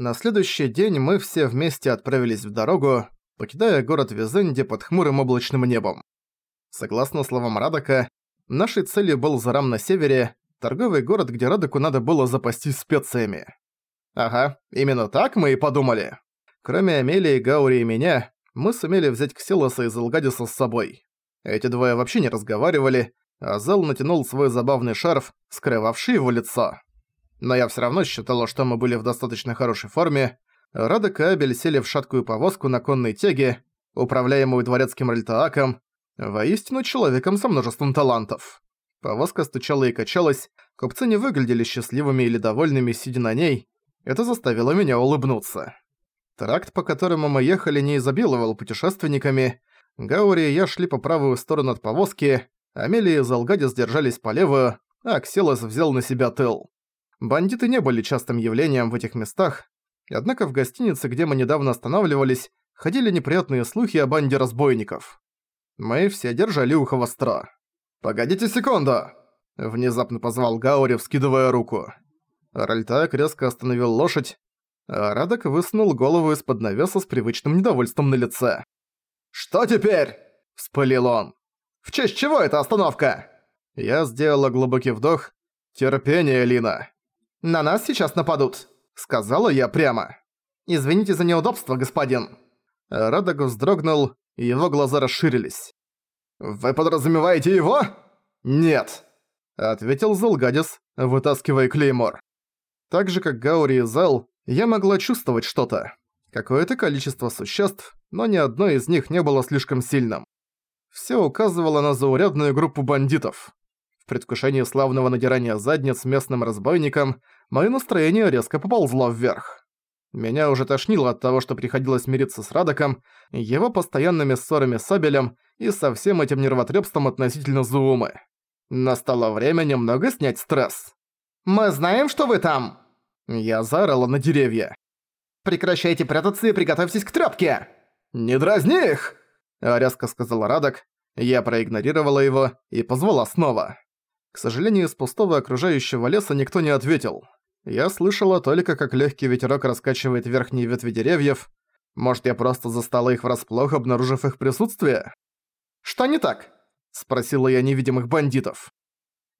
На следующий день мы все вместе отправились в дорогу, покидая город Визенди под хмурым облачным небом. Согласно словам Радока, нашей целью был Зарам на севере, торговый город, где Радоку надо было запастись специями. Ага, именно так мы и подумали. Кроме Амелии, Гаури и меня, мы сумели взять Ксилоса из Элгадиса с собой. Эти двое вообще не разговаривали, а Зел натянул свой забавный шарф, скрывавший его лицо но я всё равно считала, что мы были в достаточно хорошей форме. Радок и сели в шаткую повозку на конной теге, управляемую дворецким рельтааком, воистину человеком со множеством талантов. Повозка стучала и качалась, купцы не выглядели счастливыми или довольными, сидя на ней. Это заставило меня улыбнуться. Тракт, по которому мы ехали, не изобиловал путешественниками. Гаури и я шли по правую сторону от повозки, Амелия и Залгадис держались по левую, а Ксилос взял на себя тыл. Бандиты не были частым явлением в этих местах, однако в гостинице, где мы недавно останавливались, ходили неприятные слухи о банде разбойников. Мы все держали ухо востро. «Погодите секунду!» – внезапно позвал Гаури, вскидывая руку. Ральтак резко остановил лошадь, а Радок высунул голову из-под навеса с привычным недовольством на лице. «Что теперь?» – вспылил он. «В честь чего эта остановка?» Я сделала глубокий вдох. «Терпение, Лина. «На нас сейчас нападут», — сказала я прямо. «Извините за неудобство, господин». Радок вздрогнул, и его глаза расширились. «Вы подразумеваете его?» «Нет», — ответил Зелгадис, вытаскивая клеймор. Так же, как Гаури и Зел, я могла чувствовать что-то. Какое-то количество существ, но ни одно из них не было слишком сильным. Все указывало на заурядную группу бандитов предвкушении славного надирания задниц местным разбойникам, моё настроение резко поползло вверх. Меня уже тошнило от того, что приходилось мириться с Радоком, его постоянными ссорами с Абелем и со всем этим нервотрепством относительно Зуумы. Настало время немного снять стресс. «Мы знаем, что вы там!» Я заорала на деревья. «Прекращайте прятаться и приготовьтесь к трёпке!» «Не дразни их!» Резко сказал Радок. Я проигнорировала его и позвала снова. К сожалению, из пустого окружающего леса никто не ответил. Я слышала только, как легкий ветерок раскачивает верхние ветви деревьев. Может, я просто застала их врасплох, обнаружив их присутствие? «Что не так?» – спросила я невидимых бандитов.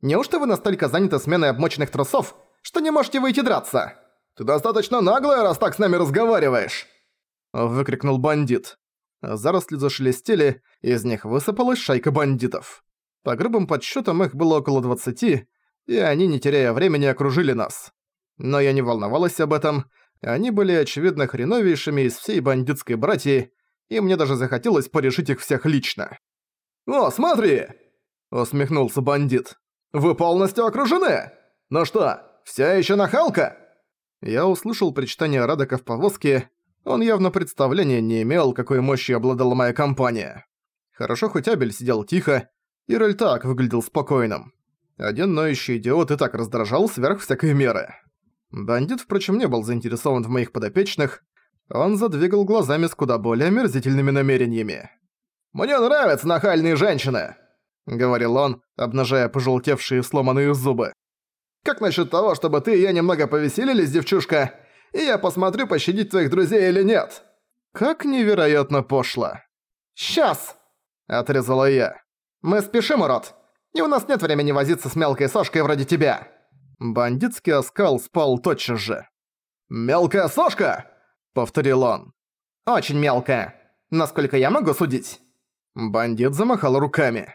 «Неужто вы настолько заняты сменой обмоченных трусов, что не можете выйти драться?» «Ты достаточно наглая, раз так с нами разговариваешь!» – выкрикнул бандит. Заросли зашелестели, из них высыпалась шайка бандитов. По грубым подсчетам их было около 20, и они, не теряя времени, окружили нас. Но я не волновалась об этом, они были, очевидно, хреновейшими из всей бандитской братьи, и мне даже захотелось порешить их всех лично. «О, смотри!» — усмехнулся бандит. «Вы полностью окружены! Ну что, вся еще нахалка?» Я услышал причитание Радока в повозке, он явно представления не имел, какой мощью обладала моя компания. Хорошо, хоть Абель сидел тихо, и так выглядел спокойным. Один ноющий идиот и так раздражал сверх всякой меры. Бандит, впрочем, не был заинтересован в моих подопечных. Он задвигал глазами с куда более омерзительными намерениями. «Мне нравятся нахальные женщины!» — говорил он, обнажая пожелтевшие сломанные зубы. «Как насчет того, чтобы ты и я немного повеселились, девчушка, и я посмотрю, пощадить твоих друзей или нет?» «Как невероятно пошло!» «Сейчас!» — отрезала я. «Мы спешим, урод! И у нас нет времени возиться с мелкой сошкой вроде тебя!» Бандитский оскал спал тотчас же. «Мелкая сошка?» — повторил он. «Очень мелкая. Насколько я могу судить?» Бандит замахал руками.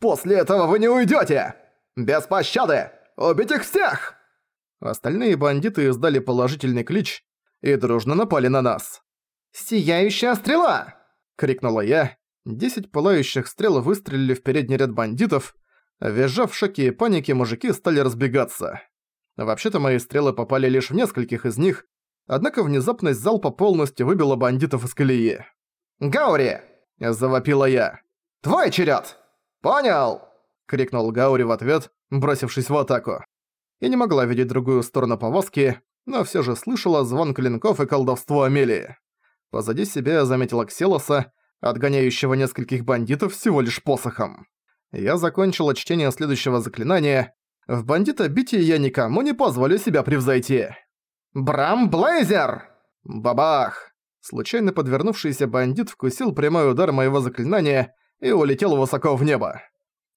«После этого вы не уйдете! Без пощады! Убить их всех!» Остальные бандиты издали положительный клич и дружно напали на нас. «Сияющая стрела!» — крикнула я, Десять пылающих стрел выстрелили в передний ряд бандитов, визжав в шоке и панике, мужики стали разбегаться. Вообще-то мои стрелы попали лишь в нескольких из них, однако внезапность залпа полностью выбила бандитов из колеи. «Гаури!» – завопила я. «Твой черед! «Понял!» – крикнул Гаури в ответ, бросившись в атаку. Я не могла видеть другую сторону повозки, но все же слышала звон клинков и колдовство Амелии. Позади себя я заметила Кселоса, отгоняющего нескольких бандитов всего лишь посохом. Я закончила чтение следующего заклинания. В бандита битии я никому не позволю себя превзойти. «Брам Блейзер!» Бабах! Случайно подвернувшийся бандит вкусил прямой удар моего заклинания и улетел высоко в небо.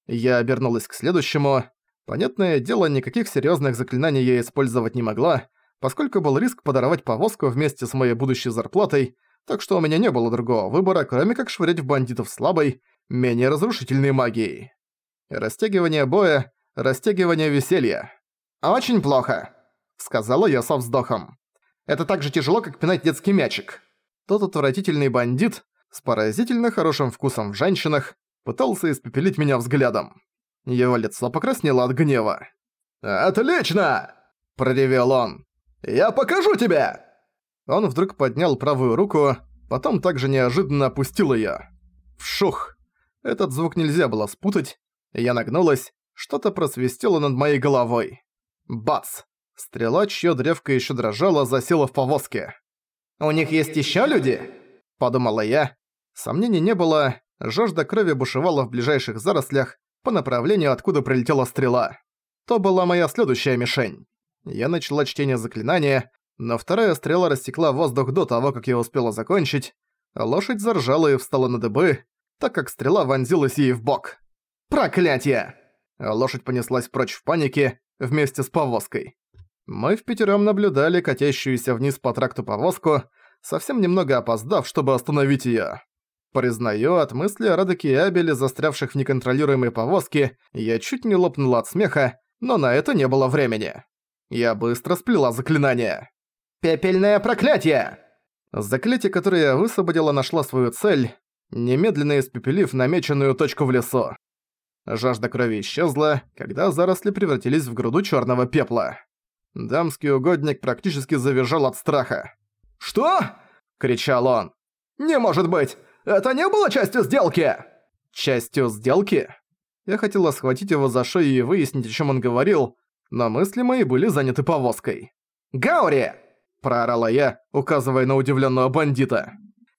Я обернулась к следующему. Понятное дело, никаких серьезных заклинаний я использовать не могла, поскольку был риск подорвать повозку вместе с моей будущей зарплатой, так что у меня не было другого выбора, кроме как швырять в бандитов слабой, менее разрушительной магией. Растягивание боя, растягивание веселья. «Очень плохо», — сказала я со вздохом. «Это так же тяжело, как пинать детский мячик». Тот отвратительный бандит с поразительно хорошим вкусом в женщинах пытался испепелить меня взглядом. Его лицо покраснело от гнева. «Отлично!» – проревел он. «Я покажу тебе!» Он вдруг поднял правую руку, потом также неожиданно опустил её. Вшух! Этот звук нельзя было спутать. Я нагнулась, что-то просвистело над моей головой. Бац! Стрела, чьё древко ещё дрожала, засела в повозке. «У них есть ещё люди?» – подумала я. Сомнений не было, жажда крови бушевала в ближайших зарослях по направлению, откуда прилетела стрела. То была моя следующая мишень. Я начала чтение заклинания, но вторая стрела рассекла воздух до того, как я успела закончить. Лошадь заржала и встала на дыбы, так как стрела вонзилась ей в бок. «Проклятие!» Лошадь понеслась прочь в панике, вместе с повозкой. Мы в пятером наблюдали катящуюся вниз по тракту повозку, совсем немного опоздав, чтобы остановить её. Признаю, от мысли о Радоке и Абеле, застрявших в неконтролируемой повозке, я чуть не лопнул от смеха, но на это не было времени. Я быстро сплела заклинание. «Пепельное проклятие!» Заклятие, которое я высвободила, нашла свою цель, немедленно испепелив намеченную точку в лесу. Жажда крови исчезла, когда заросли превратились в груду черного пепла. Дамский угодник практически завизжал от страха. «Что?» – кричал он. «Не может быть! Это не было частью сделки!» «Частью сделки?» Я хотела схватить его за шею и выяснить, о чем он говорил, но мысли мои были заняты повозкой. «Гаури!» – проорала я, указывая на удивленного бандита.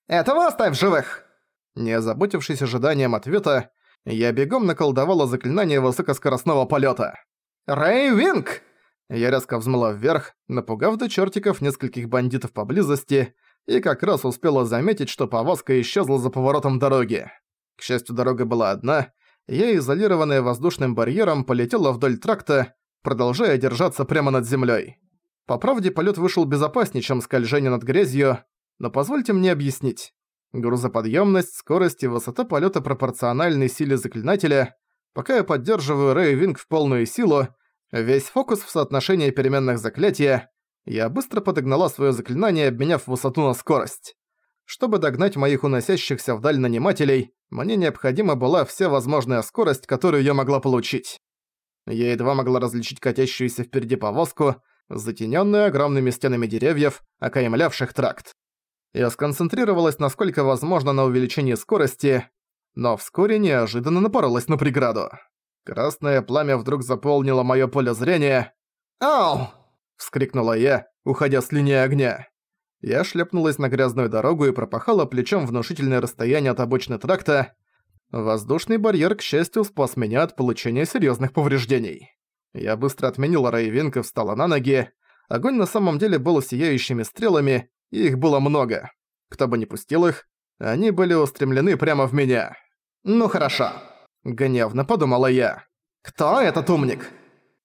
«Этого оставь живых!» Не озаботившись ожиданием ответа, я бегом наколдовала заклинание высокоскоростного полета. «Рэй Винг!» Я резко взмыла вверх, напугав до чертиков нескольких бандитов поблизости, и как раз успела заметить, что повозка исчезла за поворотом дороги. К счастью, дорога была одна, я, изолированная воздушным барьером, полетела вдоль тракта, продолжая держаться прямо над землей. По правде, полет вышел безопаснее, чем скольжение над грязью, но позвольте мне объяснить. Грузоподъемность, скорость и высота полета пропорциональны силе заклинателя. Пока я поддерживаю Рэй Винг в полную силу, весь фокус в соотношении переменных заклятия, я быстро подогнала свое заклинание, обменяв высоту на скорость. Чтобы догнать моих уносящихся вдаль нанимателей, мне необходима была вся возможная скорость, которую я могла получить. Я едва могла различить катящуюся впереди повозку, затенённую огромными стенами деревьев, окаймлявших тракт. Я сконцентрировалась насколько возможно на увеличении скорости, но вскоре неожиданно напоролась на преграду. Красное пламя вдруг заполнило моё поле зрения. «Ау!» – вскрикнула я, уходя с линии огня. Я шлепнулась на грязную дорогу и пропахала плечом внушительное расстояние от обочины тракта. Воздушный барьер, к счастью, спас меня от получения серьёзных повреждений. Я быстро отменила Рейвинг и встала на ноги. Огонь на самом деле был сияющими стрелами, их было много. Кто бы ни пустил их, они были устремлены прямо в меня. «Ну хорошо», — гневно подумала я. «Кто этот умник?»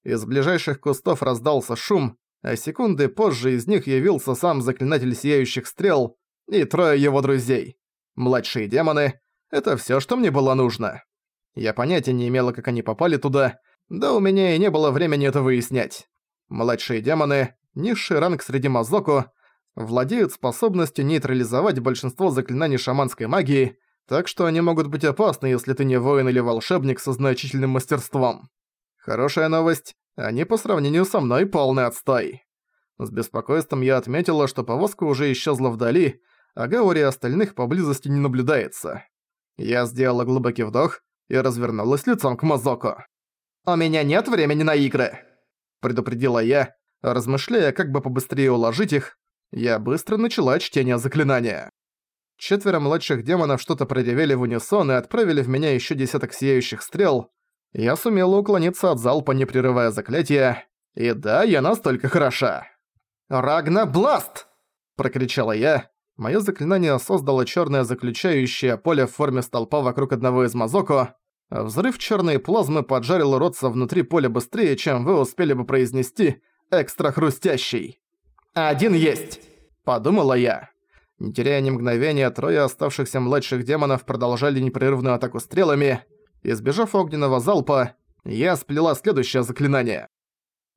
Из ближайших кустов раздался шум, а секунды позже из них явился сам заклинатель сияющих стрел и трое его друзей. Младшие демоны — это всё, что мне было нужно. Я понятия не имела, как они попали туда, да у меня и не было времени это выяснять. Младшие демоны — низший ранг среди Мазоку, владеют способностью нейтрализовать большинство заклинаний шаманской магии, так что они могут быть опасны, если ты не воин или волшебник со значительным мастерством. Хорошая новость, они по сравнению со мной полный отстой. С беспокойством я отметила, что повозка уже исчезла вдали, а Гаури остальных поблизости не наблюдается. Я сделала глубокий вдох и развернулась лицом к Мазоку. «У меня нет времени на игры!» предупредила я, размышляя, как бы побыстрее уложить их, я быстро начала чтение заклинания. Четверо младших демонов что-то проревели в унисон и отправили в меня еще десяток сияющих стрел. Я сумела уклониться от залпа, не прерывая заклятия. И да, я настолько хороша. «Рагнабласт!» – прокричала я. Моё заклинание создало чёрное заключающее поле в форме столпа вокруг одного из Мазоко. Взрыв чёрной плазмы поджарил уродца внутри поля быстрее, чем вы успели бы произнести «экстра хрустящий». «Один есть!» – подумала я. Не теряя ни мгновения, трое оставшихся младших демонов продолжали непрерывную атаку стрелами. Избежав огненного залпа, я сплела следующее заклинание.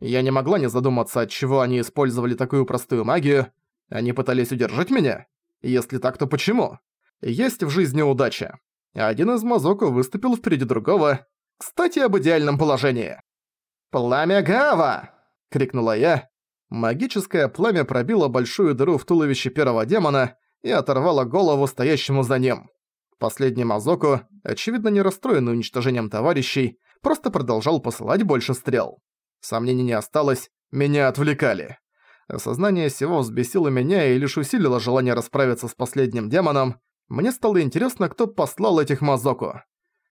Я не могла не задуматься, от чего они использовали такую простую магию. Они пытались удержать меня? Если так, то почему? Есть в жизни удача. Один из Мазоку выступил впереди другого. Кстати, об идеальном положении. «Пламя Гава!» — крикнула я. Магическое пламя пробило большую дыру в туловище первого демона и оторвало голову стоящему за ним. Последний Мазоку, очевидно не расстроенный уничтожением товарищей, просто продолжал посылать больше стрел. Сомнений не осталось, меня отвлекали. Осознание всего взбесило меня и лишь усилило желание расправиться с последним демоном. Мне стало интересно, кто послал этих Мазоку.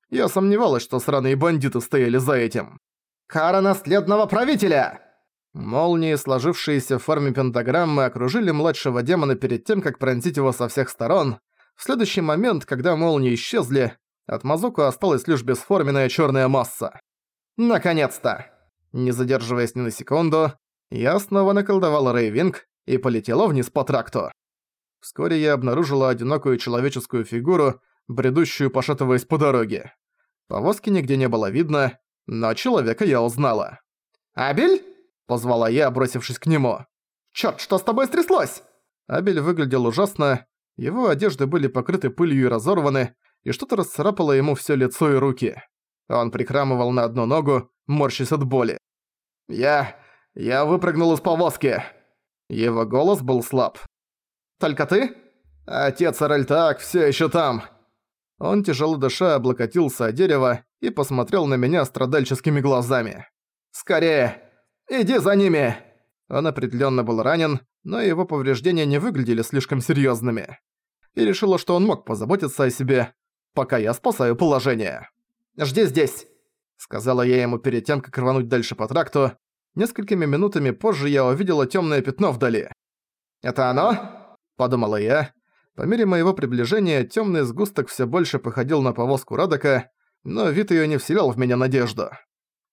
Я сомневалась, что сраные бандиты стояли за этим. «Кара наследного правителя!» Молнии, сложившиеся в форме пентаграммы, окружили младшего демона перед тем, как пронзить его со всех сторон. В следующий момент, когда молнии исчезли, от Мазоку осталась лишь бесформенная черная масса. «Наконец-то!» Не задерживаясь ни на секунду, я снова наколдовала Рейвинг и полетела вниз по тракту. Вскоре я обнаружила одинокую человеческую фигуру, бредущую пошатываясь по дороге. Повозки нигде не было видно, но человека я узнала. «Абель?» – позвала я, бросившись к нему. «Чёрт, что с тобой стряслось?» Абель выглядел ужасно, его одежды были покрыты пылью и разорваны, и что-то расцарапало ему всё лицо и руки. Он прикрамывал на одну ногу, морщась от боли. «Я... я выпрыгнул из повозки!» Его голос был слаб. «Только ты?» «Отец Аральтак все еще там!» Он тяжело дыша облокотился о дерево и посмотрел на меня страдальческими глазами. «Скорее! Иди за ними!» Он определенно был ранен, но его повреждения не выглядели слишком серьезными. И решила, что он мог позаботиться о себе, пока я спасаю положение. «Жди здесь!» Сказала я ему перед тем, как рвануть дальше по тракту. Несколькими минутами позже я увидела темное пятно вдали. «Это оно?» – подумала я. По мере моего приближения темный сгусток все больше походил на повозку Радока, но вид ее не вселял в меня надежду.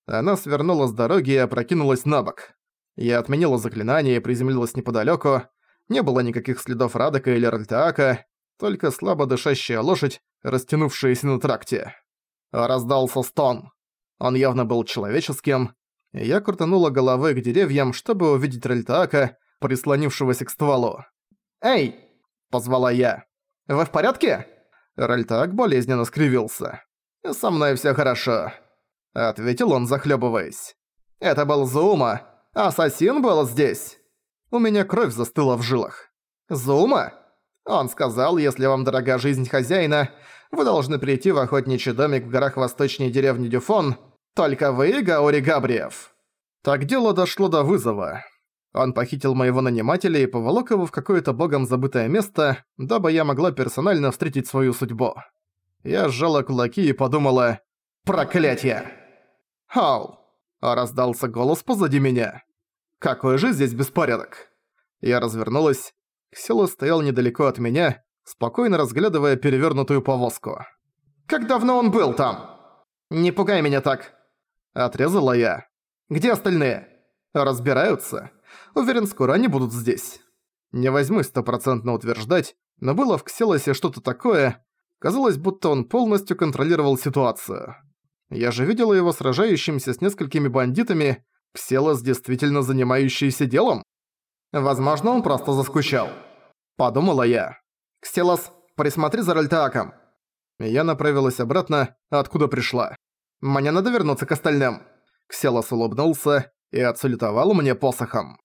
Она свернула с дороги и опрокинулась на бок. Я отменила заклинание и приземлилась неподалеку. Не было никаких следов Радока или Ральтаака, только слабо дышащая лошадь, растянувшаяся на тракте. Раздался стон. Он явно был человеческим. Я крутанула головой к деревьям, чтобы увидеть Рельтаака, прислонившегося к стволу. «Эй!» – позвала я. «Вы в порядке?» Рельтаак болезненно скривился. «Со мной всё хорошо», – ответил он, захлёбываясь. «Это был Зума. Ассасин был здесь». У меня кровь застыла в жилах. «Зума?» Он сказал, если вам дорога жизнь хозяина, вы должны прийти в охотничий домик в горах восточней деревни Дюфон, только вы, Гаори Габриев. Так дело дошло до вызова. Он похитил моего нанимателя и поволок его в какое-то богом забытое место, дабы я могла персонально встретить свою судьбу. Я сжала кулаки и подумала «Проклятье!» «Хау!» – раздался голос позади меня. «Какой же здесь беспорядок?» Я развернулась. Ксило стоял недалеко от меня, спокойно разглядывая перевернутую повозку. «Как давно он был там?» «Не пугай меня так!» Отрезала я. «Где остальные?» «Разбираются. Уверен, скоро они будут здесь». Не возьмусь стопроцентно утверждать, но было в Кселосе что-то такое. Казалось, будто он полностью контролировал ситуацию. Я же видела его сражающимся с несколькими бандитами, Кселос действительно занимающийся делом. Возможно, он просто заскучал. Подумала я. «Кселос, присмотри за Ральтааком». Я направилась обратно, откуда пришла. Мне надо вернуться к остальным». Кселос улыбнулся и отсалютовал мне посохом.